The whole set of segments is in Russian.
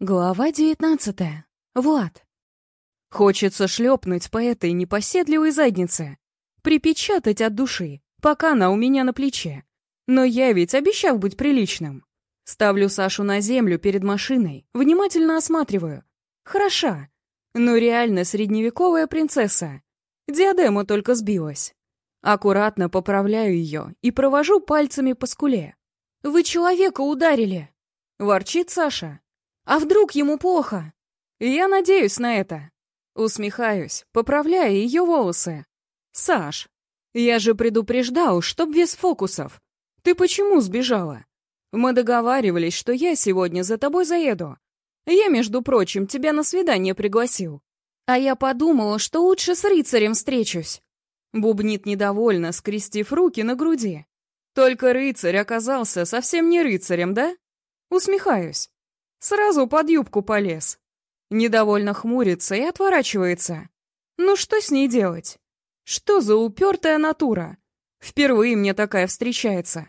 Глава девятнадцатая. Влад. Хочется шлепнуть по этой непоседливой заднице. Припечатать от души, пока она у меня на плече. Но я ведь обещал быть приличным. Ставлю Сашу на землю перед машиной, внимательно осматриваю. Хороша, но реально средневековая принцесса. Диадема только сбилась. Аккуратно поправляю ее и провожу пальцами по скуле. «Вы человека ударили!» — ворчит Саша. А вдруг ему плохо? Я надеюсь на это. Усмехаюсь, поправляя ее волосы. Саш, я же предупреждал, чтоб без фокусов. Ты почему сбежала? Мы договаривались, что я сегодня за тобой заеду. Я, между прочим, тебя на свидание пригласил. А я подумала, что лучше с рыцарем встречусь. Бубнит недовольно, скрестив руки на груди. Только рыцарь оказался совсем не рыцарем, да? Усмехаюсь. Сразу под юбку полез. Недовольно хмурится и отворачивается. Ну что с ней делать? Что за упертая натура? Впервые мне такая встречается.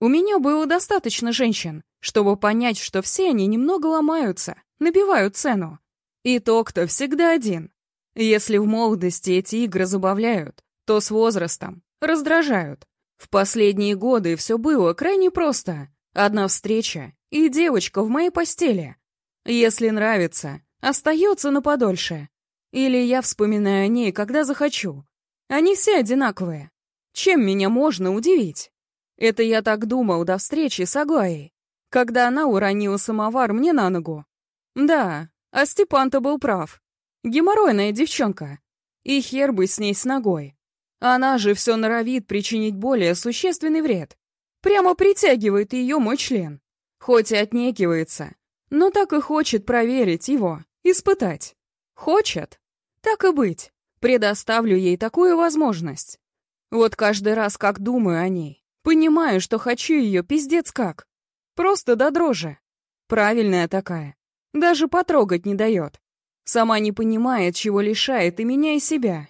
У меня было достаточно женщин, чтобы понять, что все они немного ломаются, набивают цену. Итог-то всегда один. Если в молодости эти игры забавляют, то с возрастом раздражают. В последние годы все было крайне просто. Одна встреча, и девочка в моей постели. Если нравится, остается на подольше. Или я вспоминаю о ней, когда захочу. Они все одинаковые. Чем меня можно удивить? Это я так думал до встречи с Аглаей, когда она уронила самовар мне на ногу. Да, а Степан-то был прав. Геморройная девчонка. И хер бы с ней с ногой. Она же все норовит причинить более существенный вред. Прямо притягивает ее мой член. Хоть и отнекивается, но так и хочет проверить его, испытать. Хочет? Так и быть. Предоставлю ей такую возможность. Вот каждый раз, как думаю о ней, понимаю, что хочу ее пиздец как. Просто до дрожи. Правильная такая. Даже потрогать не дает. Сама не понимает, чего лишает и меня, и себя.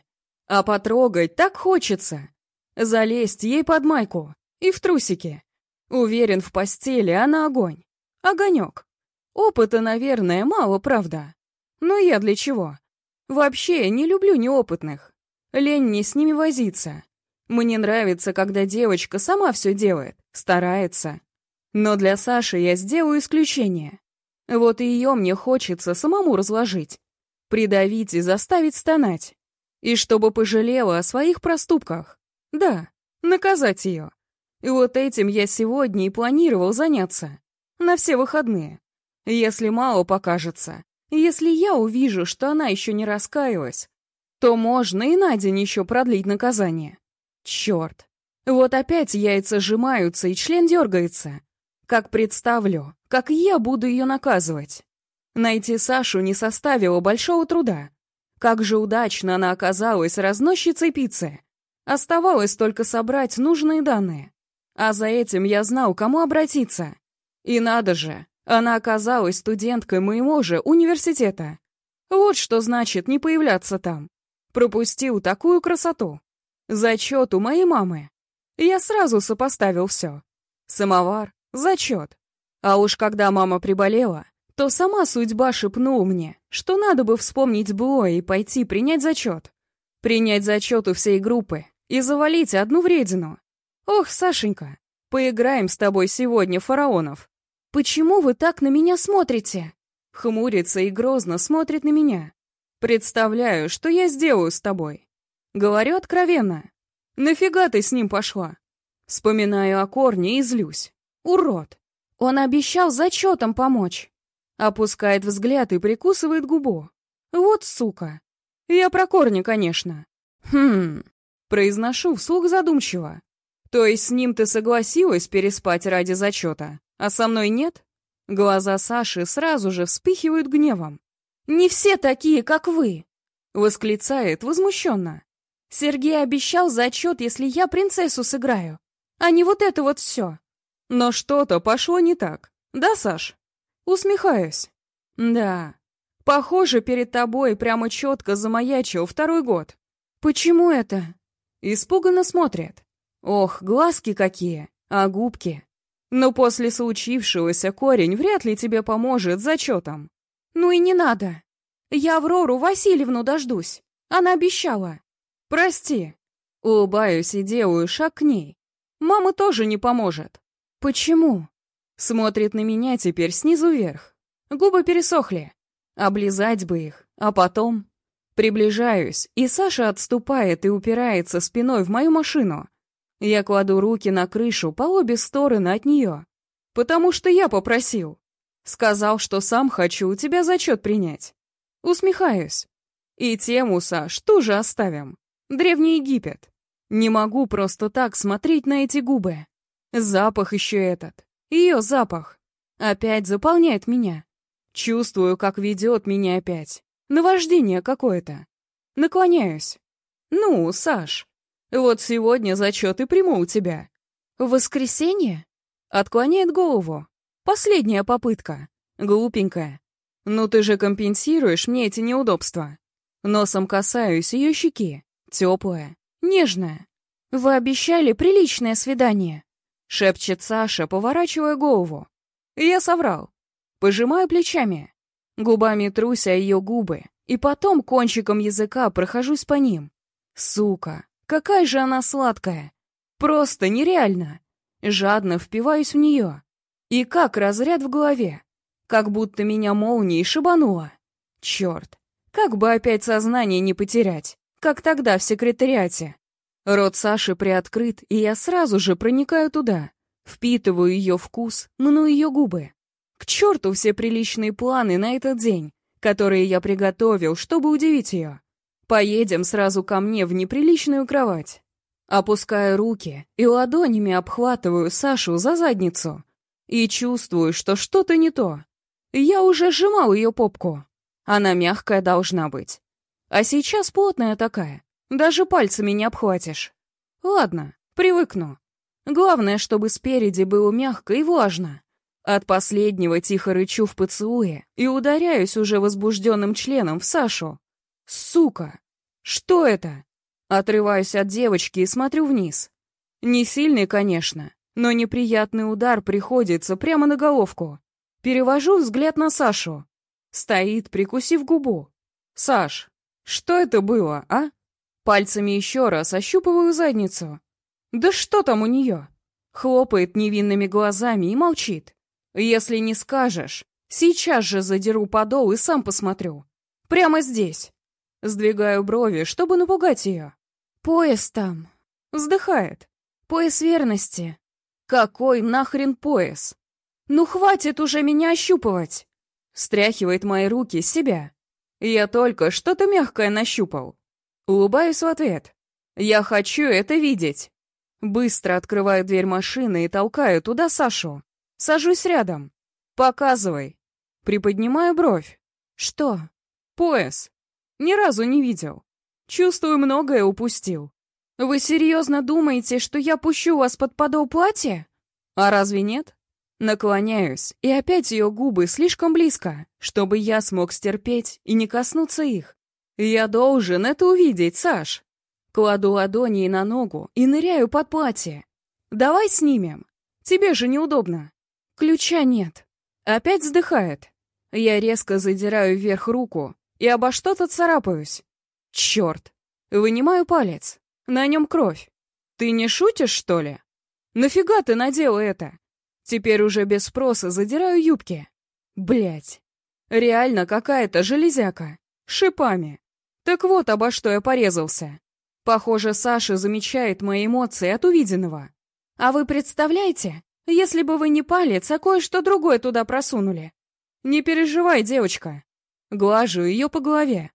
А потрогать так хочется. Залезть ей под майку и в трусики. Уверен, в постели она огонь. Огонек. Опыта, наверное, мало, правда. Но я для чего? Вообще, не люблю неопытных. Лень мне с ними возиться. Мне нравится, когда девочка сама все делает, старается. Но для Саши я сделаю исключение. Вот и ее мне хочется самому разложить. Придавить и заставить стонать. И чтобы пожалела о своих проступках. Да, наказать ее. И вот этим я сегодня и планировал заняться. На все выходные. Если мало покажется, если я увижу, что она еще не раскаялась, то можно и на день еще продлить наказание. Черт. Вот опять яйца сжимаются и член дергается. Как представлю, как я буду ее наказывать. Найти Сашу не составило большого труда. Как же удачно она оказалась разносчицей пиццы. Оставалось только собрать нужные данные. А за этим я знал, кому обратиться. И надо же, она оказалась студенткой моего же университета. Вот что значит не появляться там. Пропустил такую красоту. Зачет у моей мамы. Я сразу сопоставил все. Самовар, зачет. А уж когда мама приболела, то сама судьба шепнула мне, что надо бы вспомнить былое и пойти принять зачет. Принять зачет у всей группы и завалить одну вредину. «Ох, Сашенька, поиграем с тобой сегодня, фараонов». «Почему вы так на меня смотрите?» Хмурится и грозно смотрит на меня. «Представляю, что я сделаю с тобой». Говорю откровенно. «Нафига ты с ним пошла?» Вспоминаю о корне и злюсь. «Урод! Он обещал зачетом помочь!» Опускает взгляд и прикусывает губу. «Вот сука!» «Я про корни, конечно». «Хм...» Произношу вслух задумчиво. То есть с ним ты согласилась переспать ради зачета, а со мной нет? Глаза Саши сразу же вспыхивают гневом. «Не все такие, как вы!» Восклицает возмущенно. «Сергей обещал зачет, если я принцессу сыграю, а не вот это вот все». Но что-то пошло не так. Да, Саш? Усмехаюсь. Да. Похоже, перед тобой прямо четко замаячил второй год. Почему это? Испуганно смотрит. Ох, глазки какие, а губки. Но после случившегося корень вряд ли тебе поможет зачетом. Ну и не надо. Я Аврору Васильевну дождусь. Она обещала. Прости. Улыбаюсь и делаю шаг к ней. Мама тоже не поможет. Почему? Смотрит на меня теперь снизу вверх. Губы пересохли. Облизать бы их, а потом... Приближаюсь, и Саша отступает и упирается спиной в мою машину. Я кладу руки на крышу по обе стороны от нее. Потому что я попросил. Сказал, что сам хочу у тебя зачет принять. Усмехаюсь. И тему, Саш, тоже оставим. Древний Египет. Не могу просто так смотреть на эти губы. Запах еще этот. Ее запах. Опять заполняет меня. Чувствую, как ведет меня опять. Наваждение какое-то. Наклоняюсь. Ну, Саш, вот сегодня зачет и приму у тебя. В воскресенье? Отклоняет голову. Последняя попытка. Глупенькая. Ну ты же компенсируешь мне эти неудобства. Носом касаюсь ее щеки. Теплая, нежная. Вы обещали приличное свидание. Шепчет Саша, поворачивая голову. Я соврал. Пожимаю плечами. Губами труся ее губы. И потом кончиком языка прохожусь по ним. Сука, какая же она сладкая. Просто нереально. Жадно впиваюсь в нее. И как разряд в голове. Как будто меня молнией шибануло. Черт, как бы опять сознание не потерять, как тогда в секретариате. Рот Саши приоткрыт, и я сразу же проникаю туда. Впитываю ее вкус, мну ее губы. К черту все приличные планы на этот день, которые я приготовил, чтобы удивить ее. Поедем сразу ко мне в неприличную кровать. Опускаю руки и ладонями обхватываю Сашу за задницу, и чувствую, что что-то не то. Я уже сжимал ее попку. Она мягкая должна быть. А сейчас плотная такая. Даже пальцами не обхватишь. Ладно, привыкну. Главное, чтобы спереди было мягко и влажно. От последнего тихо рычу в поцелуе и ударяюсь уже возбужденным членом в Сашу. Сука! Что это? Отрываюсь от девочки и смотрю вниз. Не сильный, конечно, но неприятный удар приходится прямо на головку. Перевожу взгляд на Сашу. Стоит, прикусив губу. «Саш, что это было, а?» Пальцами еще раз ощупываю задницу. «Да что там у нее?» Хлопает невинными глазами и молчит. «Если не скажешь, сейчас же задеру подол и сам посмотрю. Прямо здесь». Сдвигаю брови, чтобы напугать ее. «Пояс там». Вздыхает. «Пояс верности. Какой нахрен пояс? Ну хватит уже меня ощупывать! Стряхивает мои руки с себя. Я только что-то мягкое нащупал. Улыбаюсь в ответ. Я хочу это видеть. Быстро открываю дверь машины и толкаю туда Сашу. Сажусь рядом. Показывай. Приподнимаю бровь. Что? Пояс. Ни разу не видел. Чувствую, многое упустил. «Вы серьезно думаете, что я пущу вас под подол платья?» «А разве нет?» Наклоняюсь, и опять ее губы слишком близко, чтобы я смог стерпеть и не коснуться их. «Я должен это увидеть, Саш!» Кладу ладони на ногу и ныряю под платье. «Давай снимем. Тебе же неудобно». Ключа нет. Опять вздыхает. Я резко задираю вверх руку и обо что-то царапаюсь. Черт. Вынимаю палец. На нем кровь. Ты не шутишь, что ли? Нафига ты надела это? Теперь уже без спроса задираю юбки. Блять. Реально какая-то железяка. Шипами. Так вот, обо что я порезался. Похоже, Саша замечает мои эмоции от увиденного. А вы представляете, если бы вы не палец, а кое-что другое туда просунули? Не переживай, девочка. Глажу ее по голове.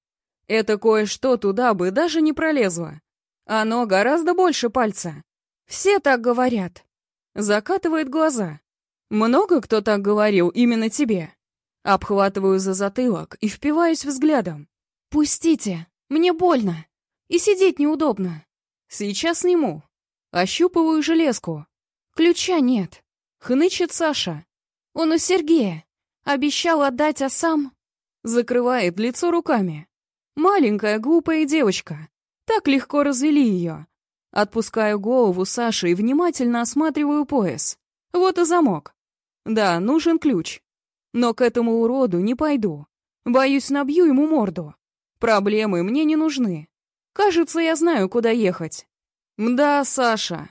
Это кое-что туда бы даже не пролезло. Оно гораздо больше пальца. Все так говорят. Закатывает глаза. Много кто так говорил именно тебе. Обхватываю за затылок и впиваюсь взглядом. Пустите, мне больно. И сидеть неудобно. Сейчас сниму. Ощупываю железку. Ключа нет. Хнычет Саша. Он у Сергея. Обещал отдать, а сам... Закрывает лицо руками. Маленькая глупая девочка. Так легко развели ее. Отпускаю голову Саши и внимательно осматриваю пояс. Вот и замок. Да, нужен ключ. Но к этому уроду не пойду. Боюсь, набью ему морду. Проблемы мне не нужны. Кажется, я знаю, куда ехать. Мда, Саша.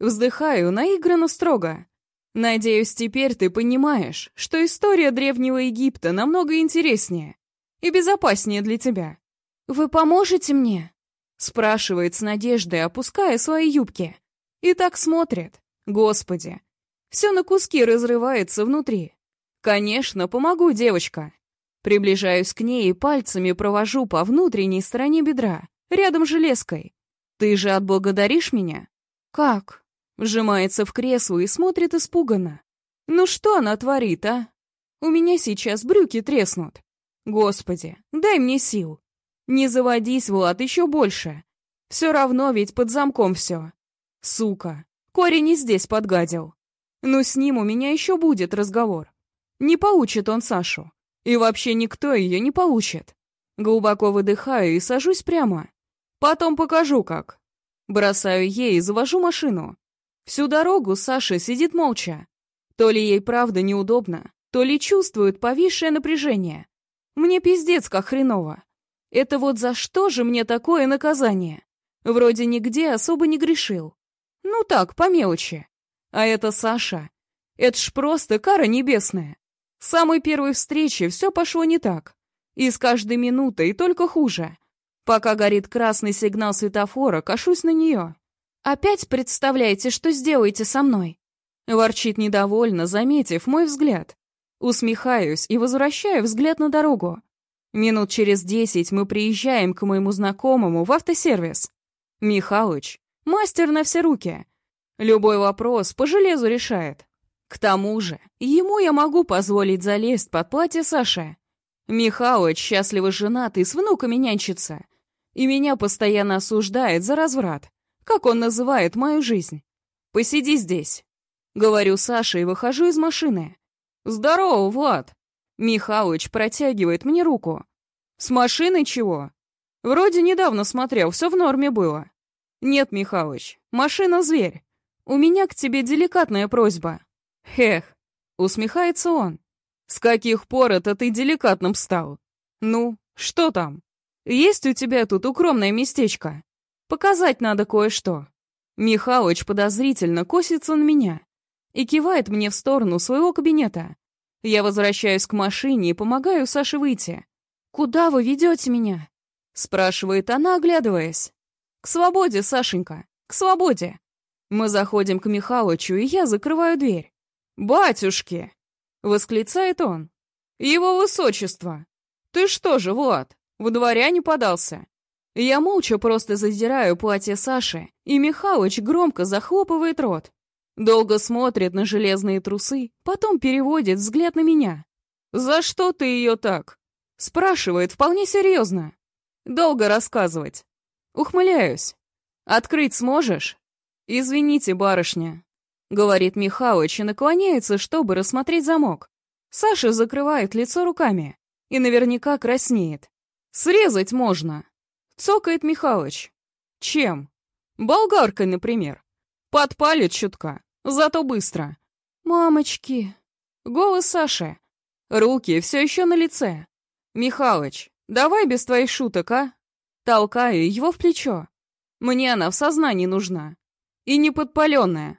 Вздыхаю наигранно строго. Надеюсь, теперь ты понимаешь, что история Древнего Египта намного интереснее и безопаснее для тебя. Вы поможете мне? Спрашивает с надеждой, опуская свои юбки. И так смотрит. Господи. Все на куски разрывается внутри. Конечно, помогу, девочка. Приближаюсь к ней и пальцами провожу по внутренней стороне бедра, рядом железкой. Ты же отблагодаришь меня? Как? Вжимается в кресло и смотрит испуганно. Ну что она творит, а? У меня сейчас брюки треснут. Господи, дай мне сил. Не заводись, Влад, еще больше. Все равно ведь под замком все. Сука, корень и здесь подгадил. Но с ним у меня еще будет разговор. Не получит он Сашу. И вообще никто ее не получит. Глубоко выдыхаю и сажусь прямо. Потом покажу как. Бросаю ей и завожу машину. Всю дорогу Саша сидит молча. То ли ей правда неудобно, то ли чувствует повисшее напряжение. Мне пиздец как хреново. Это вот за что же мне такое наказание? Вроде нигде особо не грешил. Ну так, по мелочи. А это Саша. Это ж просто кара небесная. С самой первой встречи все пошло не так. И с каждой минутой только хуже. Пока горит красный сигнал светофора, кашусь на нее. «Опять представляете, что сделаете со мной?» Ворчит недовольно, заметив мой взгляд. Усмехаюсь и возвращаю взгляд на дорогу. Минут через десять мы приезжаем к моему знакомому в автосервис. Михалыч, мастер на все руки. Любой вопрос по железу решает. К тому же, ему я могу позволить залезть под платье Саши. Михалыч счастливо женат и с внуками нянчится. И меня постоянно осуждает за разврат как он называет мою жизнь. «Посиди здесь», — говорю Саше и выхожу из машины. «Здорово, Влад!» Михалыч протягивает мне руку. «С машиной чего?» «Вроде недавно смотрел, все в норме было». «Нет, Михалыч, машина — зверь. У меня к тебе деликатная просьба». «Хех», — усмехается он. «С каких пор это ты деликатным стал?» «Ну, что там? Есть у тебя тут укромное местечко?» Показать надо кое-что. Михалыч подозрительно косится на меня и кивает мне в сторону своего кабинета. Я возвращаюсь к машине и помогаю Саше выйти. «Куда вы ведете меня?» — спрашивает она, оглядываясь. «К свободе, Сашенька, к свободе!» Мы заходим к Михалычу, и я закрываю дверь. «Батюшки!» — восклицает он. «Его высочество! Ты что же, Влад, в дворяне подался? Я молча просто задираю платье Саши, и Михалыч громко захлопывает рот. Долго смотрит на железные трусы, потом переводит взгляд на меня. «За что ты ее так?» Спрашивает вполне серьезно. Долго рассказывать. Ухмыляюсь. «Открыть сможешь?» «Извините, барышня», — говорит Михалыч и наклоняется, чтобы рассмотреть замок. Саша закрывает лицо руками и наверняка краснеет. «Срезать можно», Цокает Михалыч. Чем? Болгаркой, например. Подпалит чутка, зато быстро. Мамочки. Голос Саши. Руки все еще на лице. Михалыч, давай без твоих шуток, а? Толкаю его в плечо. Мне она в сознании нужна. И не подпаленная.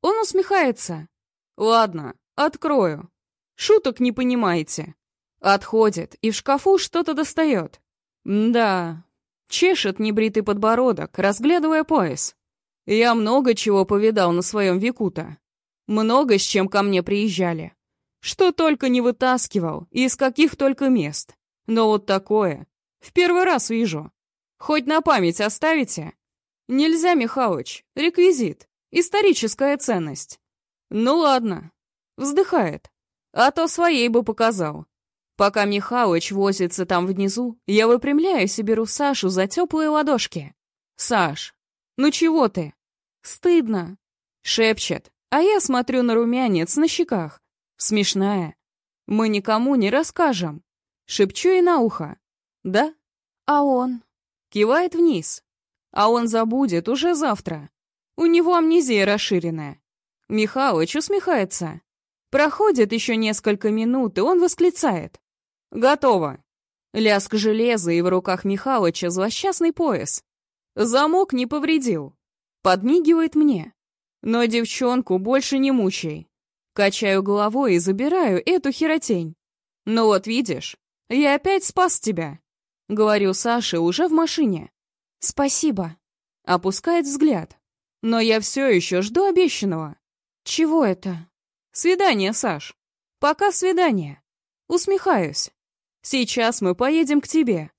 Он усмехается. Ладно, открою. Шуток не понимаете. Отходит и в шкафу что-то достает. Да, Чешет небритый подбородок, разглядывая пояс. Я много чего повидал на своем веку-то. Много с чем ко мне приезжали. Что только не вытаскивал, и из каких только мест. Но вот такое. В первый раз вижу. Хоть на память оставите? Нельзя, Михалыч. Реквизит. Историческая ценность. Ну ладно. Вздыхает. А то своей бы показал. Пока Михалыч возится там внизу, я выпрямляюсь и беру Сашу за теплые ладошки. «Саш, ну чего ты?» «Стыдно», — шепчет, а я смотрю на румянец на щеках. Смешная. «Мы никому не расскажем». Шепчу ей на ухо. «Да?» «А он?» Кивает вниз. «А он забудет уже завтра. У него амнезия расширенная». Михалыч усмехается. Проходит еще несколько минут, и он восклицает. Готово. Лязг железа и в руках Михалыча злосчастный пояс. Замок не повредил. Подмигивает мне. Но девчонку больше не мучай. Качаю головой и забираю эту херотень. Ну вот видишь, я опять спас тебя. Говорю Саше уже в машине. Спасибо. Опускает взгляд. Но я все еще жду обещанного. Чего это? Свидание, Саш. Пока свидание. Усмехаюсь. Сейчас мы поедем к тебе.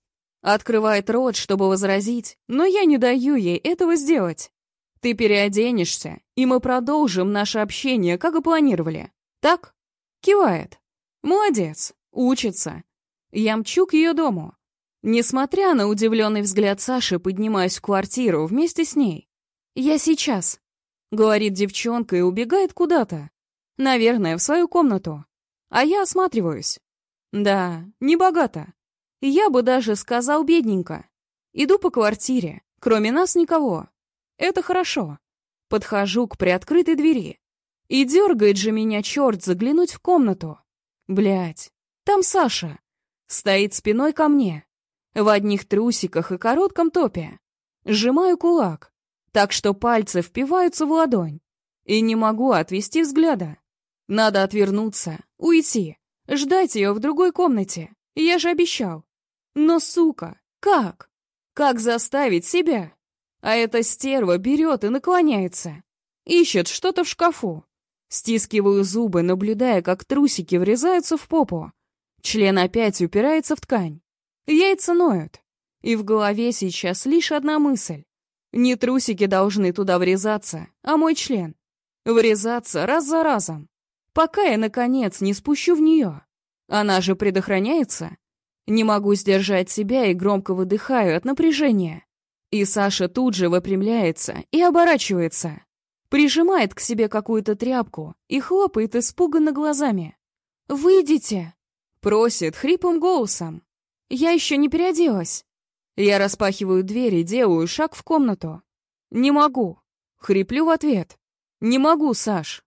Открывает рот, чтобы возразить, но я не даю ей этого сделать. Ты переоденешься, и мы продолжим наше общение, как и планировали. Так? Кивает. Молодец. Учится. Я мчу к ее дому. Несмотря на удивленный взгляд Саши, поднимаюсь в квартиру вместе с ней. «Я сейчас», — говорит девчонка и убегает куда-то. Наверное, в свою комнату. А я осматриваюсь. Да, небогато. Я бы даже сказал бедненько. Иду по квартире. Кроме нас никого. Это хорошо. Подхожу к приоткрытой двери. И дергает же меня черт заглянуть в комнату. Блять, там Саша. Стоит спиной ко мне. В одних трусиках и коротком топе. Сжимаю кулак, так что пальцы впиваются в ладонь. И не могу отвести взгляда. Надо отвернуться, уйти. Ждать ее в другой комнате. Я же обещал. Но, сука, как? Как заставить себя? А эта стерва берет и наклоняется. Ищет что-то в шкафу. Стискиваю зубы, наблюдая, как трусики врезаются в попу. Член опять упирается в ткань. Яйца ноют. И в голове сейчас лишь одна мысль. Не трусики должны туда врезаться, а мой член. Врезаться раз за разом пока я, наконец, не спущу в нее. Она же предохраняется. Не могу сдержать себя и громко выдыхаю от напряжения. И Саша тут же выпрямляется и оборачивается. Прижимает к себе какую-то тряпку и хлопает испуганно глазами. «Выйдите!» — просит хриплым голосом. «Я еще не переоделась». Я распахиваю дверь и делаю шаг в комнату. «Не могу!» — хриплю в ответ. «Не могу, Саш!»